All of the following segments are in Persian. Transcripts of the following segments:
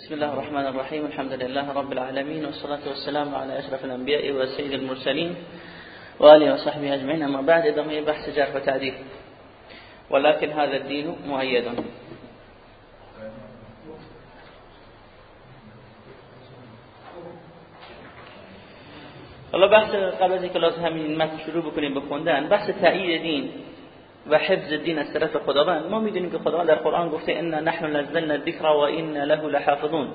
بسم الله الرحمن الرحيم الحمد لله رب العالمين والصلاة والسلام على أشرف الأنبياء وسيد المرسلين وآله وصحبه أجمعين أما بعد ادامه بحث جرح وتعديل ولكن هذا الدين مؤيد حالا بحث قبل از اینکه لازم همین متن شروع بکنیم بحث تایید دین و حفظ دین از طرف خداوند. ما می‌دونیم که خداوند در قرآن گفته ان نحن نزلنا الذکر و ان له لحافظون.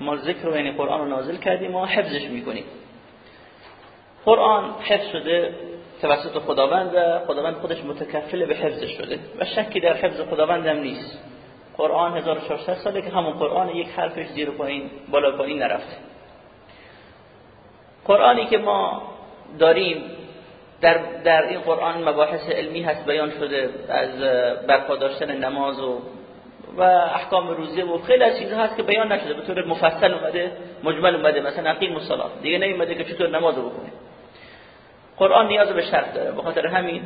ما ذکر یعنی قرآن رو نازل کردیم و حفظش می‌کنیم. قرآن حفظ شده توسط خداوند و خداوند خودش متکفل به حفظش شده و شکی در حفظ خداوند هم نیست. قرآن 1400 ساله که همون قرآن یک حرفش زیر پایین بالا پایین نرفته. قرآنی که ما داریم در, در این قرآن مباحث علمی هست بیان شده از برپا داشتن نماز و و احکام روزه و خیلی از چیزها هست که بیان نشده. به طور مفصل اومده مجمل اومده مثلا اقیم الصلاه دیگه نمیمده که چطور نماز بخونیم. قرآن نیاز به شرط داره. به خاطر همین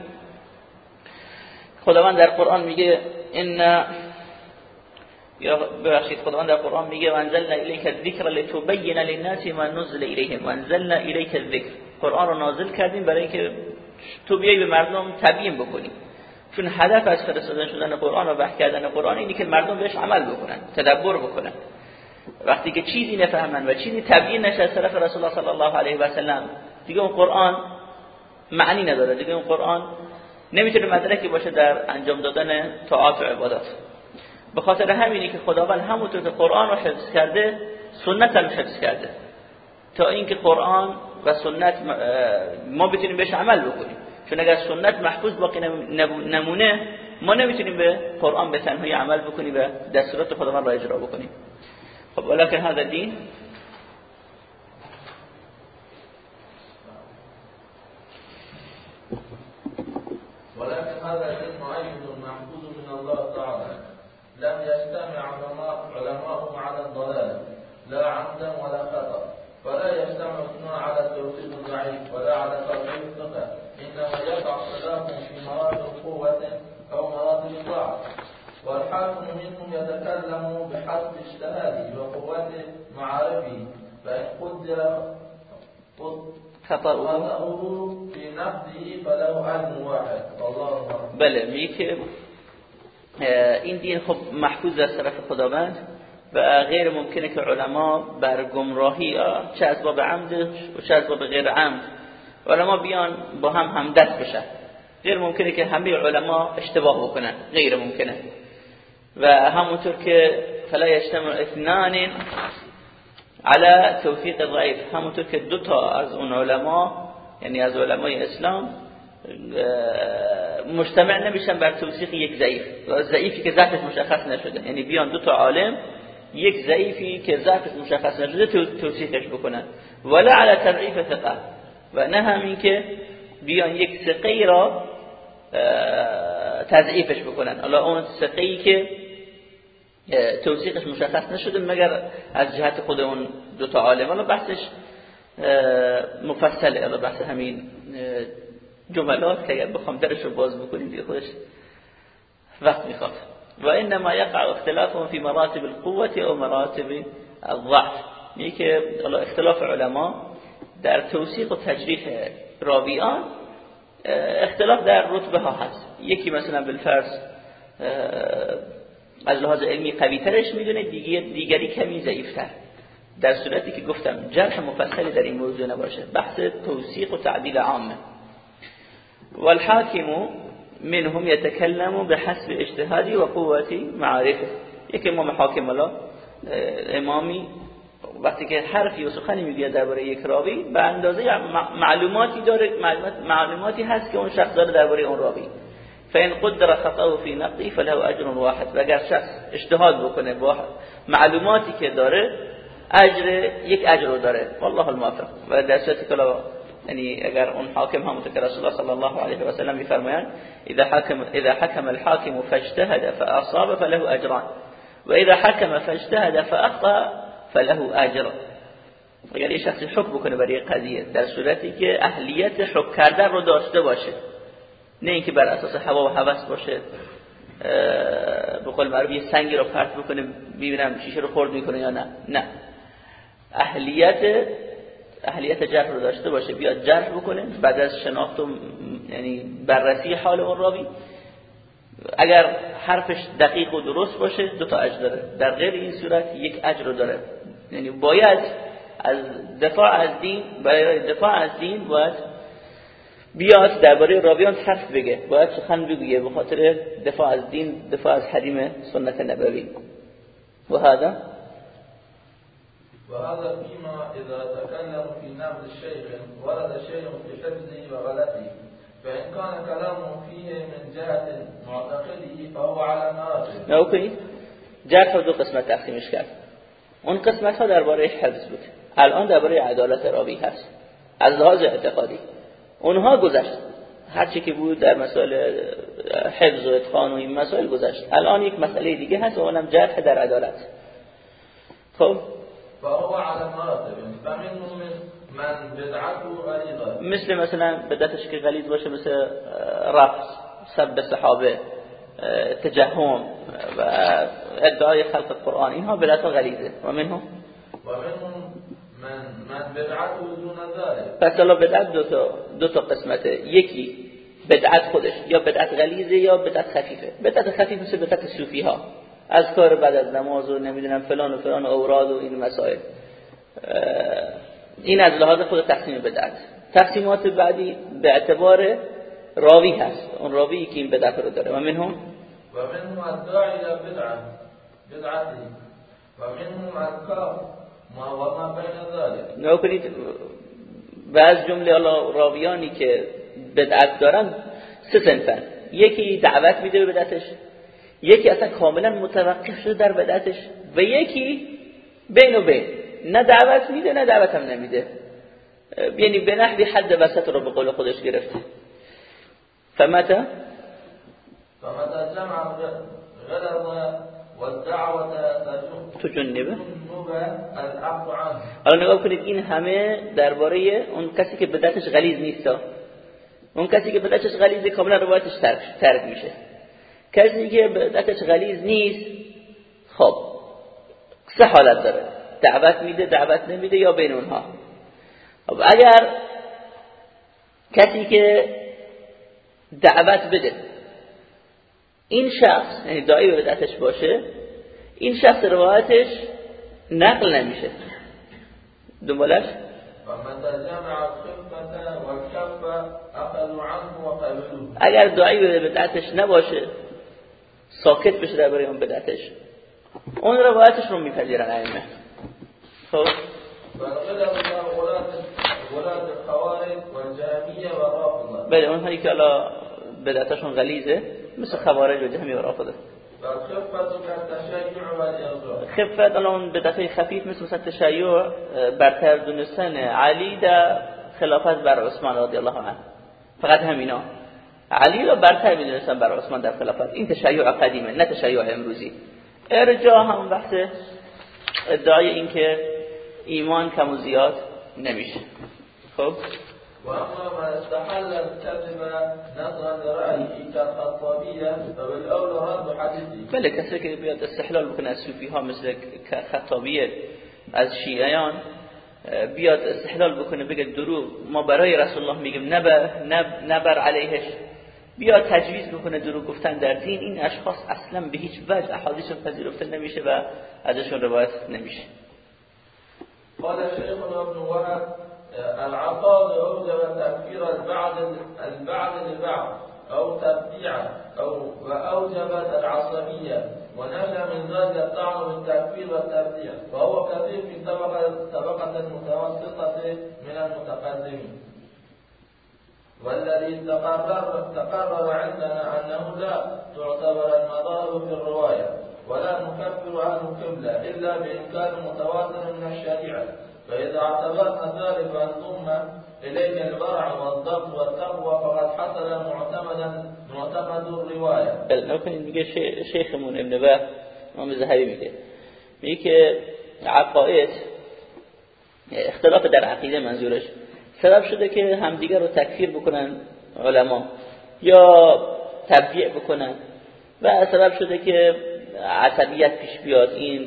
خداوند در قرآن میگه ان یا ببخشید خداوند در قرآن میگه وانزلنا الیک الذکر لتبین للناس ما نزل الیهم. وانزلنا الیک الذکر. قرآن رو نازل کردیم برای اینکه تو بیای به مردم تبیین بکنی. چون هدف از فرستادن شدن قرآن و وحی کردن قرآن اینه که مردم بهش عمل بکنن تدبر بکنن. وقتی که چیزی نفهمن و چیزی تبیین نشه از طرف رسول الله صلی الله علیه و سلم دیگه اون قرآن معنی نداره. دیگه اون قرآن نمی‌تونه مدرکی باشه در انجام دادن طاعات و عبادات. به خاطر همینی که خداوند همونطور که قرآن رو حفظ کرده سنت هم حفظ کرده. تا اینکه قرآن و سنت ما بتونیم بهش عمل بکنیم. چون اگر سنت محفوظ باقی نمونه ما نمیتونیم به قرآن به تنهایی عمل بکنیم و دستورات خداوند را اجرا بکنیم. خب ولکن هذا دین ولكن هذا الدين معين محفوظ من الله تعالى لم يجتمع علماء علماء على الضلال. لا عمدا ولا خطأ. ولا يجتمع اثنان على التوحيد الضعيف ولا على تضعيف الثقة إنما يقع اختلاف في مراتب قوة أو مراتب الضعف والحاكم منهم يتكلم بحسب اجتهاده وقوة معارفه فإن قدر خطأه. في نفسه فله علم واحد. والله بله میگه این دین خب محفوظ از طرف خداوند. و غیر ممکنه که علما بر گمراهی چه از باب عمد و چه از باب غیر عمد. علما بیان با هم همدست بشن. غیر ممکنه که همه علما اشتباه بکنن. غیر ممکنه. و همونطور که فلا یجتمع اثنان على توفیق ضعیف همونطور که دو تا از اون علما یعنی از علمای اسلام مجتمع نمیشن بر توصیق یک ضعیف. ضعیفی که ذاتش مشخص نشده. یعنی بیان دو تا عالم یک ضعیفی که ذاتش مشخص نشده توصیفش بکنن. ولا على تضعیف ثقه. و نه همین که بیان یک ثقه را تضعیفش بکنن. حالا اون ثقه که توصیقش مشخص نشده مگر از جهت خود اون دو تا عالم. حالا بحثش مفصله. حالا بحث همین جملات که اگر بخوام درش رو باز بکنیم دیگه خودش وقت می‌خواد. و انما یقع اختلاف فی مراتب القوة او مراتب الضعف. میگه که اختلاف علما در توصیق و تجریح راویان اختلاف در رتبه ها هست. یکی مثلا بالفرض از لحاظ علمی قوی ترش می‌دونه دیگری کمی ضعیفتر. در صورتی که گفتم جرح مفصلی در این موضوع نباشه. بحث توصیق و تعدیل عامه. والحاكم منهم يتكلم بحسب اجتهادي وقوة معارفه یک امام حاکم الله امامی وقتی که حرفی و سخنی میگه درباره یک راوی به اندازه معلوماتی داره معلوماتی هست که اون شخص داره درباره اون راوی. فان قدر خطأه في نقضه فله اجر واحد. و اگر شخص اجتهاد بکنه با معلوماتی که داره اجر یک اجر رو داره. والله الموفق. و در صورتی که یعنی اگر اون حاکم هم که رسول الله صلی الله علیه و سلم میفرمایند اذا حكم اذا حكم الحاكم فاجتهد فاصاب فله اجران و اذا حكم فاجتهد فاخطا فله اجر. اگر یه شخصی حکم بکنه برای قضیه در صورتی که اهلیت حکم کردن رو داشته باشه نه اینکه بر اساس هوا و هوس باشه به قول معروف یه سنگی رو پرت بکنه ببینم شیشه رو خورد می‌کنه یا نه نه. اهلیت اهلیت جرح رو داشته باشه بیاد جرح بکنه بعد از شناخت و یعنی بررسی حال اون راوی. اگر حرفش دقیق و درست باشه دو تا اجر داره. در غیر این صورت یک اجر داره. یعنی باید از دفاع از دین برای دفاع از دین باید بیاد درباره راویان حرف بگه. باید سخن بگه به خاطر دفاع از دین دفاع از حریم سنت نبوی. و هذا وهذا فيما إذا تكلم في نقد الشيخ ورد شيء في حفظه وغلطه. فإن كان كلامه فيه من جهة معتقده فهو على مراتب اوکی جرح دو قسمت تقسیمش کرد. اون قسمت ها درباره حفظ بود. الان درباره عدالت راوی هست. از لحاظ اعتقادی. اونها گذشت. هرچی که بود در مسائل حفظ و اتقان و این مسائل گذشت. الان یک مسئله دیگه هست و اونم جرح در عدالت. خب؟ فهو على مراتب. فمنهم من بدعته غليظة مثل مثلا بدعتش که غلیظ باشه مثل رفض سب صحابه تجهم و ادعای خلق قرآن اینها بدعت غلیظه. و منهم؟ ومنهم من من بدعته دون ذلك پس حالا بدعت دو تا دو تا قسمته. یکی بدعت خودش یا بدعت غلیظه یا بدعت خفیفه. بدعت خفیف مثل بدعت صوفی ها از کار بعد از نماز و نمی‌دونم فلان و فلان و اوراد و این مسائل. این از لحاظ خود تقسیم بدعت. تقسیمات بعدی به اعتبار راوی هست. اون راوی که این بدعت رو داره. و منهم؟ ومنهم الداعي إلى بدعة بدعته ومنهم الكاف ما وما بين ذلك نگاه کنید و از جمله الله راویانی که بدعت دارن سه سنفن یکی دعوت میده به بدعتش. یکی اصلا کاملا متوقف شده در بدعتش و یکی بین و بین. نه دعوت میده نه دعوت هم نمیده. یعنی به نحوی حد وسط رو به قول خودش گرفته. فمتا فمتى جمع غلظ والدعوة تجنب تجنبه حالا نگاه کنید این همه درباره اون کسی که بدعتش غلیظ نیست اون کسی که بدعتش غلیظه کاملا روایتش ترک, ترک میشه. کسی که بدعتش غلیظ نیست خب سه حالت داره. دعوت میده دعوت نمیده یا بین اونها؟ خب اگر کسی که دعوت بده این شخص یعنی دایی به بدعتش باشه این شخص روایتش نقل نمیشه. دنبالش؟ اگر دعایی به بدعتش نباشه ساکت بشه درباره اون بدعتش اون روایتش رو میپذیرن ائمه. خب؟ بله اونهایی که حالا بدعتشون غلیظه مثل خوارج و جهمی و رافضه. خفت حالا اون بدعتای خفیف مثل مثلا تشیع برتر دونستن علی در خلافت بر عثمان رضی الله عنه. فقط همینا. علی رو برتر می‌دونستن بر عثمان در خلافت. این تشیع قدیمه نه تشیع امروزی. ارجاع هم بحث ادعای این که ایمان کم و زیاد نمیشه. خب؟ وأما من استحل الكذب نظرا لرأيه بله کسی که بیاد استحلال بکنه از صوفی ها مثل خطابیه از شیعیان بیاد استحلال بکنه بگه دروغ ما برای رسول الله میگیم نبر, نب نبر علیهش بیاد تجویز بکنه دروغ گفتن در دین این اشخاص اصلا به هیچ وجه احادیث پذیرفته نمیشه و ازشون روایت نمیشه. قال شيخنا ابن وهب العقاد أوجب تكفير البعض البعض للبعض أو تبديعا أو وأوجبت العصبية ونشأ من ذلك الطعن بالتكفير والتبديع وهو كثير في طبقة طبقة المتوسطة من المتقدمين. والذي تقرر تقرر عندنا أنه لا تعتبر المذاهب في الرواية ولا نكفر عنه قبلة إلا بإمكان متواتر من الشريعة. فإذا اعتبرنا ذلك وانضم إليه الورع والضبط والتقوى فقد حصل معتمدا معتمد الرواية. میگه شی- شیخمون ابن به امام زهبی میگه میگه که عقاید اختلاف در عقیده منظورش. سبب شده که همدیگر رو تکفیر بکنن علما یا تبدیع بکنن و سبب شده که عصبیت پیش بیاد این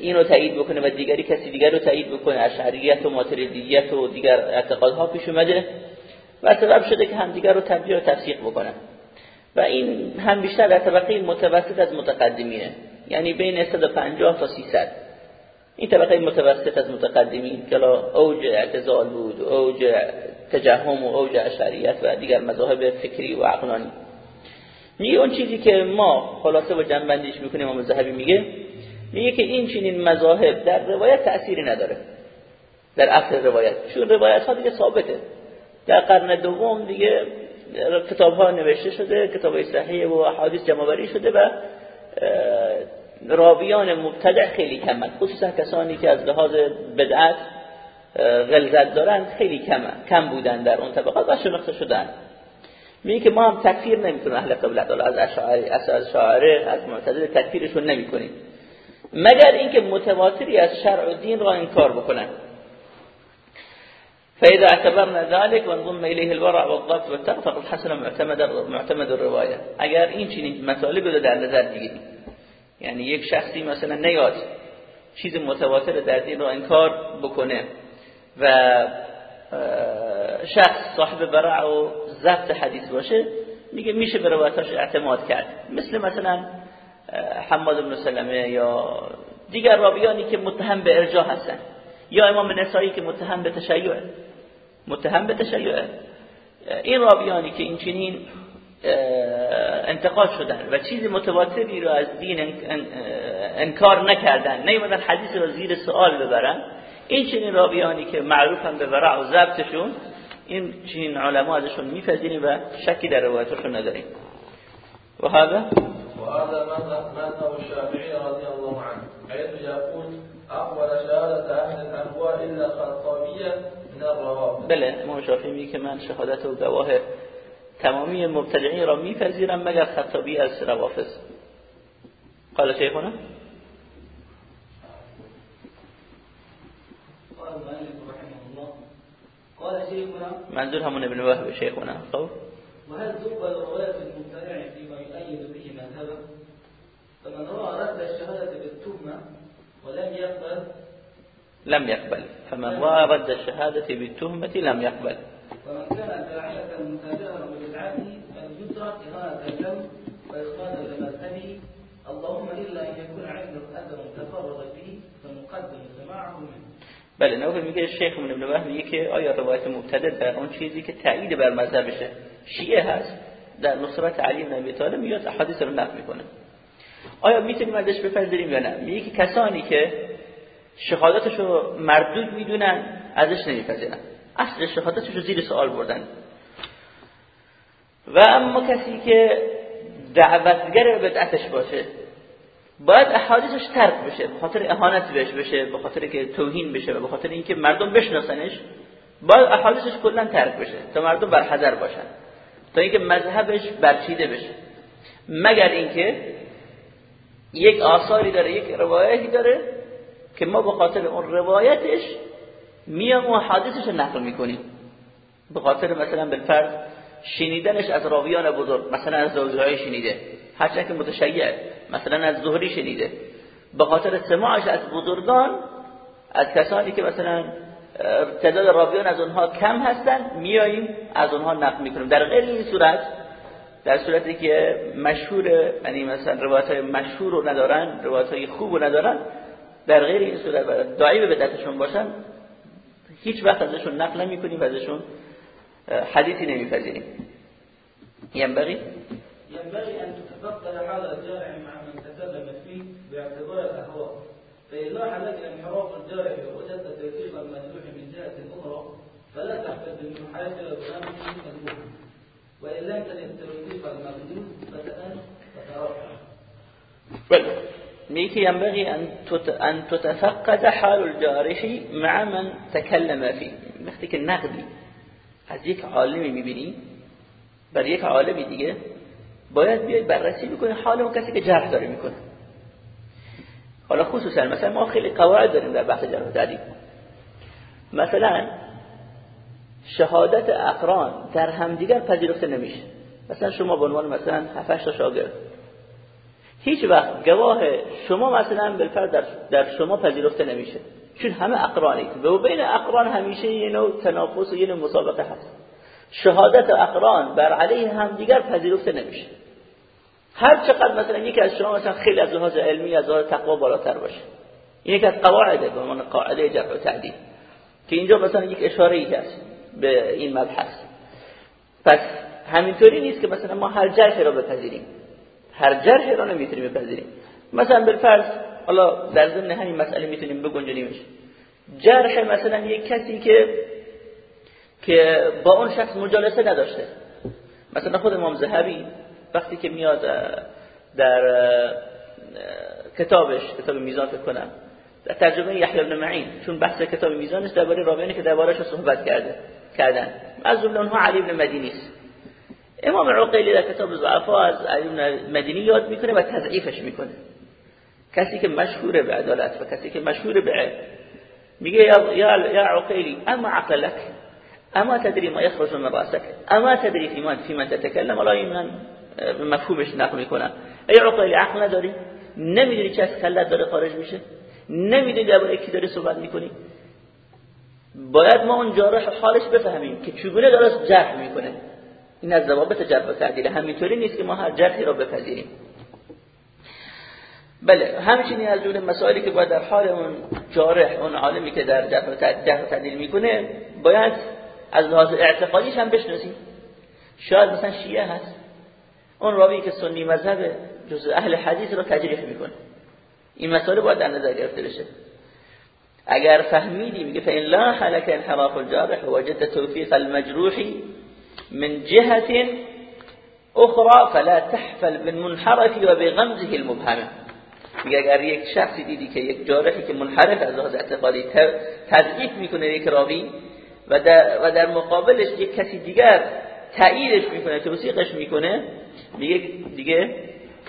اینو تایید بکنه و دیگری کسی دیگر رو تایید بکنه اشعریت و ماتریدیت و دیگر اعتقادها پیش اومده و سبب شده که همدیگر رو تبدیل و تفسیق بکنن. و این هم بیشتر در طبقه متوسط از متقدمینه یعنی بین 150 تا 300 این طبقه متوسط از متقدمین که اوج اعتزال بود اوج تجهم و اوج اشعریت و دیگر مذاهب فکری و عقلانی. میگه اون چیزی که ما خلاصه و جنبندیش می‌کنیم امام ذهبی میگه میگه که این چنین مذاهب در روایت تأثیری نداره. در اصل روایت. چون روایت ها دیگه ثابته. در قرن دوم دیگه کتاب ها نوشته شده کتاب صحیح و حادث جمع شده و راویان مبتدع خیلی کمن خصوصا کسانی که از لحاظ بدعت غلظت دارن خیلی کم کم بودن در اون طبقات و شناخته شدن. میگه که ما هم تکفیر نمی‌کنیم. اهل قبلت از اشعاری از شاعره از معتزله تکفیرشون نمی‌کنیم. مگر اینکه متواتری از شرع و دین را انکار بکنن. فإذا اعتبرنا ذلك وانضم إليه الورع والضبط والتقى فقد حسن معتمد معتمد الرواية. اگر این چنین مطالب رو در نظر بگیریم یعنی یک شخصی مثلا نیاد چیز متواتر در دین رو انکار بکنه و شخص صاحب برع و ضبط حدیث باشه میگه میشه به روایتاش اعتماد کرد. مثل مثلا حماد بن سلمه یا دیگر راویانی که متهم به ارجاع هستن یا امام نسایی که متهم به تشیع متهم به تشیع. این راویانی که این چنین انتقاد شدن و چیزی متواتری رو از دین انکار نکردن نیومدن حدیث رو زیر سوال ببرن. این چنین راویانی که معروفن به ورع و ضبطشون این چنین علما ازشون میپذیریم و شکی در روایتشون نداریم. و هذا؟ وهذا مذهب الشافعي رضي الله عنه حيث يقول أقبل شهادة أهل الأهواء إلا خطابية من الروابط. بله امام شافعی میگه که من شهادت و گواه تمامی مبتدعین را میپذیرم مگر خطابی از روافض قال شیخنا؟ قال شيخنا منظور همون ابن وهب شيخنا خب؟ وهل تقبل رواية المبتدع فيما يؤيد به مذهبه فمن رأى رد الشهادة بالتهمة ولم يقبل. لم يقبل. فمن رأى رد الشهادة بالتهمة لم يقبل. ومن كان داعية متابعا بله نوفل میگه شیخ ابن وهب میگه که آیا روایت مبتدع بر اون چیزی که تایید بر مذهبشه شیعه هست؟ در نصرت علی بن ابی طالب میاد احادیث رو نقل می‌کنه. آیا می‌تونیم ازش بپذیریم یا نه؟ میگه که کسانی که شهادتش رو مردود می‌دونن ازش نمیپذیرن. اصل شهادتش رو زیر سوال بردن. و اما کسی که دعوتگر بدعتش باشه باید احادیثش ترک بشه به خاطر اهانت بهش بشه به خاطر که توهین بشه و به خاطر اینکه مردم بشناسنش باید احادیثش کلا ترک بشه تا مردم بر حذر باشن. تا اینکه مذهبش برچیده بشه. مگر اینکه یک آثاری داره یک روایتی داره که ما به خاطر اون روایتش میام و حادثش نقل می‌کنیم. به خاطر مثلا بالفرد شنیدنش از راویان بزرگ مثلا از زوزهای شنیده. هرچند که متشیع مثلا از زهری شنیده. به خاطر سماعش از بزرگان از کسانی که مثلا تعداد راویان از اونها کم هستن میاییم از اونها نقل می‌کنیم. در غیر این صورت در صورتی که مشهور یعنی مثلا روایت های مشهور رو ندارن روایت های خوب رو ندارن در غیر این صورت دعایی به بدعتشون باشن هیچ وقت ازشون نقل نمی کنیم و ازشون حدیثی نمیپذیریم. تتفقد حال الجارح مع من تكلم فيه باعتبار الأهواء. فإن لاح لك انحراف الجارح ووجدت توثيق المجروح من جهة أخرى فلا تحتج بالمحاجة بغام المجروح وإن لم تجد توثيق المجروح فتأن فترفع بل میگه ينبغي أن تتفقد حال الجارح مع من تكلم فيه. وقتی که نقدی از یک عالمی میبینی بر یک دیگه. باید بیاید بررسی بکنی حال اون کسی که جرح داره می‌کنه. حالا خصوصا مثلا ما خیلی قواعد داریم در بحث جرح تعدیل مثلا شهادت اقران در همدیگر پذیرفته نمیشه. مثلا شما به عنوان مثلا 7 تا شاگرد. هیچ وقت گواه شما مثلا بالفرد در, در شما پذیرفته نمیشه. چون همه اقرانید و بین اقران همیشه یه نوع تنافس و یه نوع مسابقه هست. شهادت اقران بر علیه هم دیگر پذیرفته نمیشه. هر چقدر مثلا یکی از شما مثلا خیلی از لحاظ علمی از لحاظ تقوا بالاتر باشه. این یک از قواعده به عنوان قاعده جرح و تعدیل که اینجا مثلا یک اشاره ای هست به این مبحث. پس همینطوری نیست که مثلا ما هر جرحی را بپذیریم. هر جرحی را نمی‌تونیم بپذیریم. مثلا بالفرض حالا در ضمن همین مسئله می‌تونیم بگنجونیمش. جرح مثلا یک کسی که که با اون شخص مجالسه نداشته. مثلا خود امام زهبی وقتی که میاد در کتابش کتاب میزان فکر کنم در ترجمه یحیی بن معین چون بحث کتاب میزانش درباره راویانی که دربارش صحبت کرده کردن. از جمله اونها علی بن مدینی است. امام عقیلی در کتاب ضعفا از علی بن مدینی یاد می‌کنه و تضعیفش می‌کنه. کسی که مشهور به عدالت و کسی که مشهور به میگه یا یا عقیلی اما عقلك اما تدری ما يخرج من راسك اما تدری فی من تتكلم ولا من مفهومش نقل می‌کنم. ای عقیلی عقل نداری نمی‌دونی چه از کلت داره خارج میشه. نمی‌دونی درباره کی داره صحبت می‌کنی. باید ما اون جارح حالش بفهمیم که چگونه داره جرح می‌کنه. این از ضوابط جرح و تعدیل همینطوری نیست که ما هر جرحی را بپذیریم. بله همچنین از جمله مسائلی که باید در حال اون جارح اون عالمی که در جرح و تعدیل می‌کنه باید از لحاظ اعتقادیش هم بشناسیم. شاید مثلا شیعه هست. اون راوی که سنی مذهب جز اهل حدیث رو تجریح می‌کنه. این مسئله باید در نظر گرفته بشه. اگر فهمیدی میگه فإن لا حلك انحراف الجارح وجدت توفيق المجروح من جهة اخرى فلا تحفل بالمنحرف وبغمزه المبهمه میگه اگر یک شخصی دیدی که یک جارحی که منحرف از لحاظ اعتقادی تضعیف می‌کنه یک راوی و در, و در مقابلش یک کسی دیگر تاییدش می‌کنه توصیقش می‌کنه میگه دیگه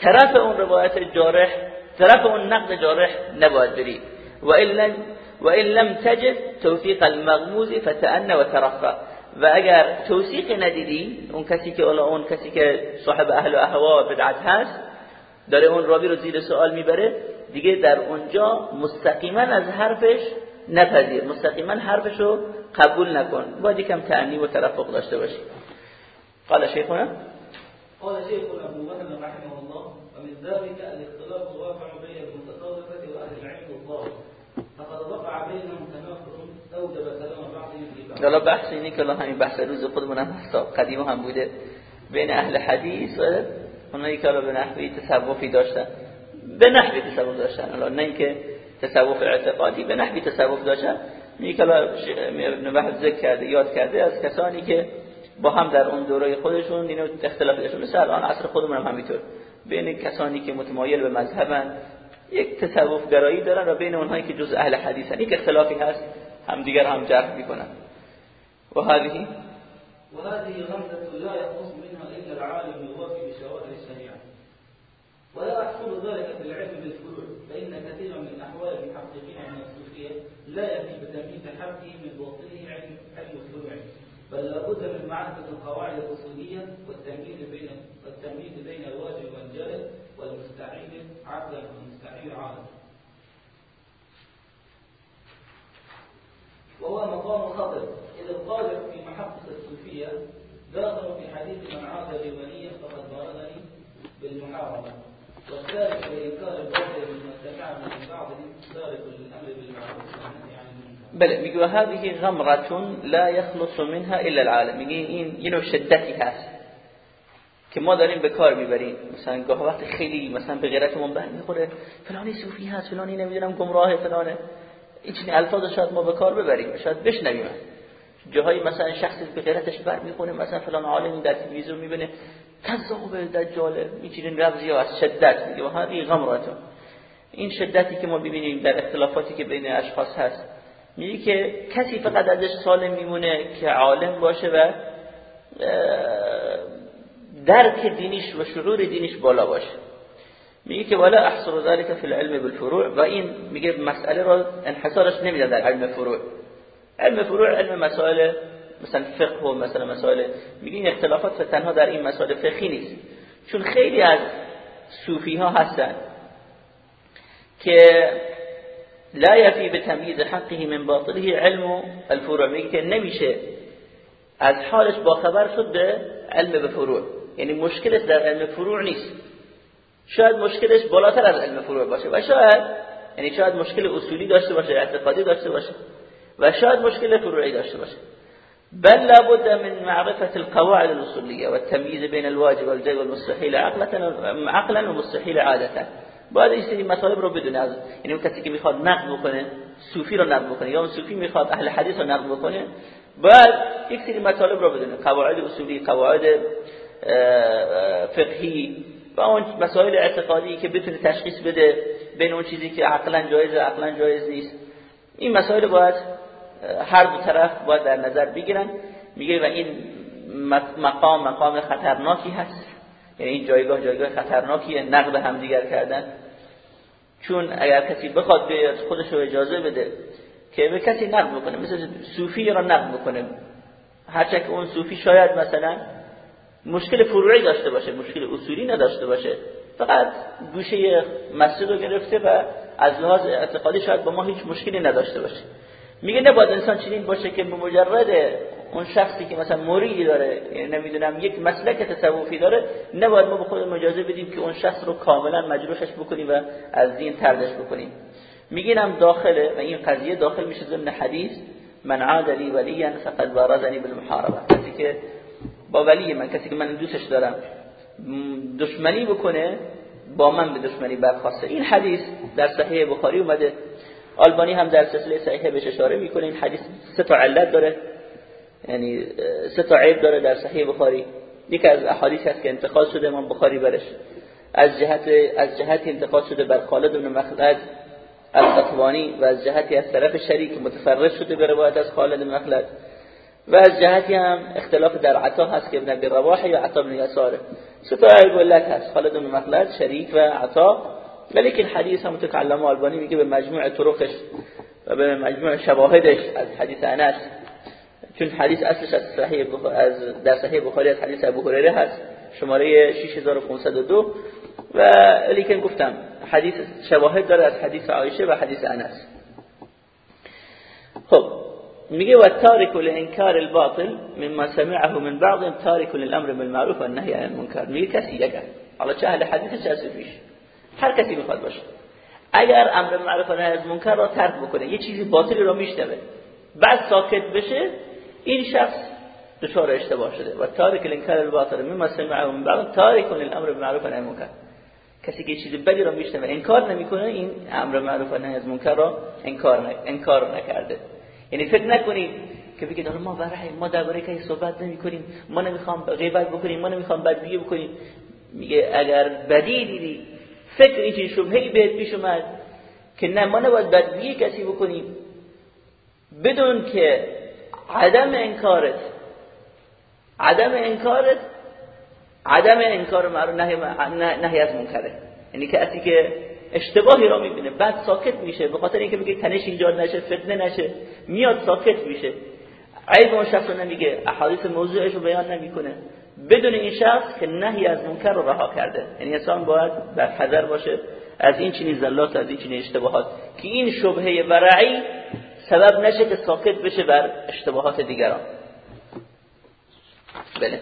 طرف اون روایت جارح طرف اون نقد جارح نباید بری. و الا و ان لم تجد توثیق المغموز فتأن و ترفع. و اگر توثیق ندیدی اون کسی که اون کسی که صاحب اهل و اهوا بدعت هست داره اون راوی رو زیر سوال می‌بره دیگه در اونجا مستقیما از حرفش نپذیر. مستقیما حرفش رو قبول نکن. باید یکم تعنی و ترفق داشته باشی. قال شیخنا؟ قال شيخنا ابو بكر رحمه الله ومن ذلك الاختلاف الواقع بين المتصوفه واهل العلم الظاهر فقد وقع بينهم تناقض اوجب كلام بعضهم حالا بحث اینه که همین بحث روز خودمون هم قدیم هم بوده. بین اهل حدیث و اونایی که به نحوی تصوفی داشتن به نحوی تصوف داشتن. حالا نه اینکه تصوف اعتقادی به نحوی تصوف داشتن. ابن وحب ذکر کرده یاد کرده از کسانی که با هم در اون دوره خودشون اینو اختلاف داشتن. مثل الان عصر خودمون هم همینطور. بین کسانی که متمایل به مذهبن یک تصوف گرایی دارن و بین اونهایی که جز اهل حدیثن. یک اختلافی هست هم دیگر هم جرح می‌کنن. و هذه؟ وهذه غمزة لا يخص منها إلا العالم الواقي بشوائع الشريعة ولا يحصل ذلك في العلم بالفروع فإن كثيرا من أحوال المحققين من الصوفية لا يأتي بتمييز حقه من باطنه علم علم الفروع بل لابد من معرفة القواعد الأصولية والتمييز بين والتمييز بين الواجب والجائز والمستحيل عقلا والمستحيل عقلا وهو مقام خطر. إذ القادر في محقق الصوفية داخل في حديث من عاد لي وليا فقد بارزني بالمحاربة والثالث بإنكار بله میگه هذه غمرتون لا يخلص منها الا العالم. میگه این اینو شدتی هست که ما داریم به کار می‌بریم. مثلا گاه وقت خیلی مثلا به غیرتمون بر می‌خوره. فلانی صوفی هست فلانی نمی‌دونم گمراه فلانه. این الفاظ شاید ما به کار ببریم شاید بشنویم. جاهای مثلا شخصی به غیرتش بر می‌خونه مثلا فلان عالمی در تلویزیون می‌بینه. کذاب دجاله میچینین رمزی از شدت. میگه و هذه غمرتون. این شدتی که ما ببینیم در اختلافاتی که بین اشخاص هست. میگه که کسی فقط ازش سالم میمونه که عالم باشه و درک دینیش و شرور دینیش بالا باشه. میگه که ولا احصر ذلك في العلم بالفروع. و این میگه مسئله رو انحصارش نمیده در علم فروع. علم فروع علم مسائل مثلا فقه و مثلا مسائل. میگه این اختلافات تنها در این مسائل فقهی نیست. چون خیلی از صوفی ها هستن. که لا یفی به تمییز حقه من باطله علم الفروع میگه نمیشه از حالش با خبر شد به علم به فروع. یعنی مشکلش در علم فروع نیست. شاید مشکلش بالاتر از علم فروع باشه و شاید یعنی شاید مشکل اصولی داشته باشه اعتقادی داشته باشه و شاید مشکل فروعی داشته باشه. بل لابد من معرفة القواعد الأصولية والتمييز بين الواجب والجائز والمستحيل عقلا ومستحيل عادة باید این سری مطالب رو بدونه از یعنی اون کسی که می‌خواد نقد بکنه صوفی رو نقد بکنه یا اون صوفی می‌خواد اهل حدیث رو نقد بکنه باید یک سری مطالب رو بدونه قواعد اصولی قواعد فقهی و اون مسائل اعتقادی که بتونه تشخیص بده بین اون چیزی که عقلا جایزه عقلا جایز نیست. این مسائل باید هر دو طرف باید در نظر بگیرن. میگه و این مقام مقام خطرناکی هست. یعنی این جایگاه جایگاه خطرناکیه نقد همدیگر کردن. چون اگر کسی بخواد به خودش رو اجازه بده که به کسی نقد بکنه مثل صوفی را نقد بکنه. هرچند اون صوفی شاید مثلا مشکل فروعی داشته باشه مشکل اصولی نداشته باشه. فقط گوشه مسجد رو گرفته و از لحاظ اعتقادی شاید با ما هیچ مشکلی نداشته باشه. میگه نباید انسان چنین باشه که به مجرد اون شخصی که مثلا مریدی داره یعنی نمی‌دونم یک مسلک تصوفی داره نباید ما به خود اجازه بدیم که اون شخص رو کاملا مجروحش بکنیم و از دین تردش بکنیم. میگینم داخله و این قضیه داخل میشه ضمن حدیث من عاد لی ولیا فقد بارزنی بالمحاربه. کسی که با ولی من کسی که من دوستش دارم دشمنی بکنه با من به دشمنی برخواسته. این حدیث در صحیح بخاری اومده. آلبانی هم در سلسله صحیحه بهش اشاره می‌کنه این حدیث سه تا علت داره. یعنی سه تا عیب داره در صحیح بخاری. یکی از احادیث هست که انتقاد شده امام بخاری برش. از جهت از جهت انتقاد شده بر خالد بن مخلد القطوانی و از جهتی از طرف شریک متفرد شده به روایت از خالد بن مخلد. و از جهتی هم اختلاف در عطا هست که ابن ابی رواح یا عطا بن یساره. سه تا علت هست. خالد بن مخلد شریک و عطا. ولیکن حدیث هم متکلم آلبانی میگه به مجموع طرقش و به مجموع شواهدش از حدیث انس چون حدیث اصلش از صحیح از در صحیح بخاری از حدیث ابو هریره هست شماره 6502 و لیکن گفتم حدیث شواهد داره از حدیث عایشه و حدیث انس. خب میگه و تارک لانکار الباطل مما سمعه من بعض تارک للامر بالمعروف والنهي عن المنکر. میگه کسی اگر حالا چه اهل حدیث چه صوفیش هر کسی می‌خواد باشه. اگر امر معروف و نهی از منکر را ترک بکنه یه چیزی باطلی را میشنوه. بعد ساکت بشه این شخص دچار اشتباه شده. و تارک الانکار الباطل مما سمعه من بعد تارک للامر بالمعروف و نهی منکر کسی که چیز بدی را میشنوه انکار نمی‌کنه این امر معروف و نهی از منکر را انکار انکار نکرده. یعنی فکر نکنید که بگید حالا ما برای ما درباره که صحبت نمی‌کنیم ما نمی‌خوام غیبت بکنیم ما نمی‌خوام بدگویی بکنیم. میگه اگر بدی دیدی فکر این شبهه بهت پیش اومد که نه ما نباید بدگویی کسی بکنیم. بدون که عدم انکارت. عدم انکارت عدم انکار معروف نهی, نهی از منکره. یعنی کسی که اشتباهی را می‌بینه بعد ساکت میشه به خاطر اینکه میگه تنش اینجا نشه فتنه نشه میاد ساکت میشه. عیب اون شخص رو نمیگه احادیث موضوعش رو بیان نمی‌کنه. بدون این شخص که نهی از منکر رو رها کرده. یعنی انسان باید در حذر باشه از این چنین زلات از این چنین اشتباهات. که این شبهه ورعی سبب نشه که ساکت بشه بر اشتباهات دیگران. بله.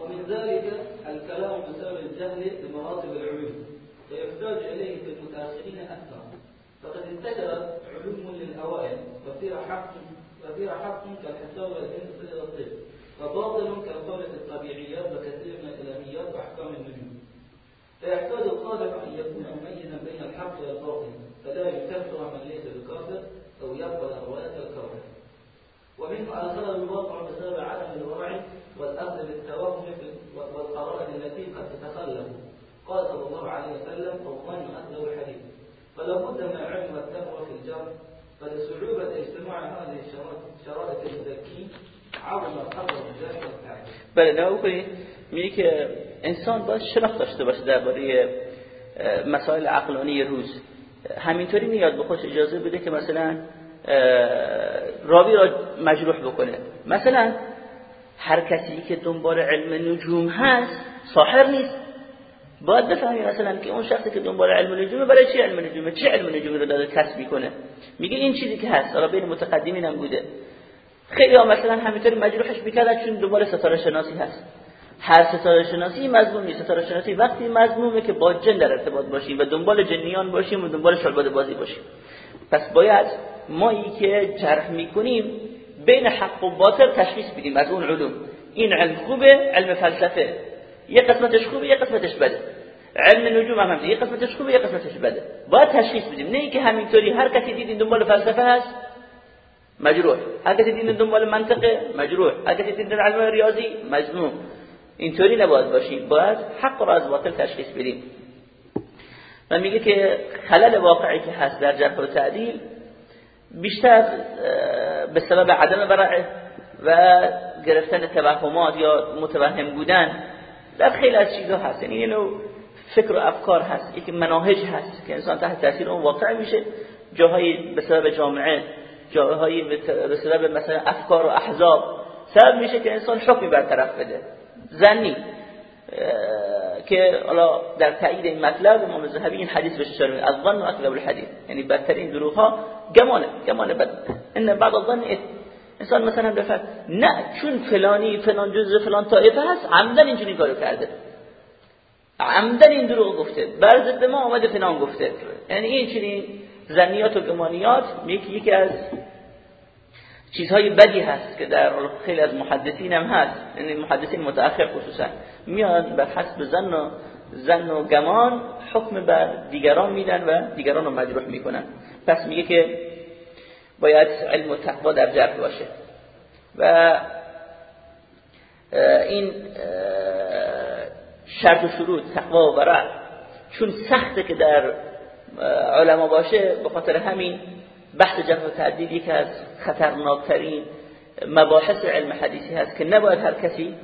ومن ذلك الكلام بسبب الجهل بمراتب العلوم فيحتاج إليه في المتأخرين أكثر فقد انتشرت علوم للأوائل وفيها حق وفيها حق كالحساب والهندسة والطب وباطل كالقول فلصعوبة اجتماع هذه الجاه والتعليم بله نگاه بکنید. میگه که انسان باید شناخت داشته باشه درباره مسائل عقلانی روز. همینطوری میاد به خوش اجازه بده که مثلا راوی را مجروح بکنه. مثلا هر کسی که دنبال علم نجوم هست ساحر نیست. باید بفهمی مثلا که اون شخصی که دنبال علم نجومه برای چی علم نجومه؟ چه علم نجومی رو داره کسب می‌کنه؟ میگه این چیزی که هست. حالا بین متقدمین هم بوده. خیلی ها مثلا همینطوری مجروحش می‌کردن چون دنبال ستاره شناسی هست. هر ستاره شناسی مضمون نیست. ستاره شناسی وقتی مضمومه که با جن در ارتباط باشیم و دنبال جنیان باشیم و دنبال شلباد بازی باشیم. پس باید مایی که جرح می‌کنیم بین حق و باطل تشخیص بدیم از اون علوم. این علم خوبه علم فلسفه. یه قسمتش خوبه یه قسمتش بده. علم نجوم هم, هم یه قسمتش خوبه یه قسمتش بده. باید تشخیص بدیم. نه اینکه همینطوری هر کسی دیدین دنبال فلسفه هست مجروح. هر کسی دیدین دنبال منطقه مجروح. هر کسی دیدین علم ریاضی مجنون اینطوری نباید باشیم باید حق را از باطل تشخیص بدیم. و میگه که خلل واقعی که هست در جرح و تعدیل بیشتر به سبب عدم برعه و گرفتن توهمات یا متوهم بودن در خیلی از چیزها هست. یعنی فکر و افکار هست یکی مناهج هست که انسان تحت تاثیر اون واقع میشه. جاهایی به سبب جامعه جاهایی به سبب مثلا افکار و احزاب سبب میشه که انسان حکمی برطرف بده. زنی که حالا در تایید این مطلب امام ذهبی این حدیث بهش اشاره از ظن اکذب الحدیث. یعنی بدترین دروغ ها گمانه گمانه بد. ان بعض الظن انسان مثلا بفرد نه چون فلانی فلان جزء فلان طایفه هست عمدن اینجوری کارو کرده. عمدن این دروغ گفته. بر ضد ما آمده فلان گفته. یعنی این چنین زنیات و گمانیات یکی یکی از چیزهای بدی هست که در خیلی از محدثین هم هست. یعنی محدثین متأخر خصوصا. میان بر حسب زن و زن و گمان حکم بر دیگران میدن و دیگران رو مجروح می‌کنن. پس میگه که باید علم و تقوا در جرح باشه. و این شرط و شروط تقوا و ورع چون سخته که در علما باشه به خاطر همین بحث جرح و تعدیل یکی از خطرناکترین مباحث علم حدیثی هست که نباید هر کسی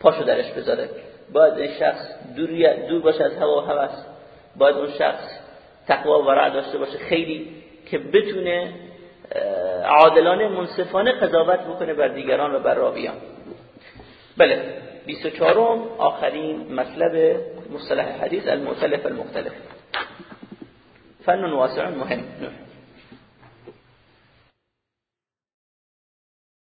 پاشو درش بذاره. باید این شخص دور, دور باشه از هوا و هوس. باید اون شخص تقوا و ورع داشته باشه. خیلی که بتونه عادلانه منصفانه قضاوت بکنه بر دیگران و بر راویان. بله. 24 آخرین مطلب مصطلح حدیث المؤتلف المختلف. فن واسع مهم.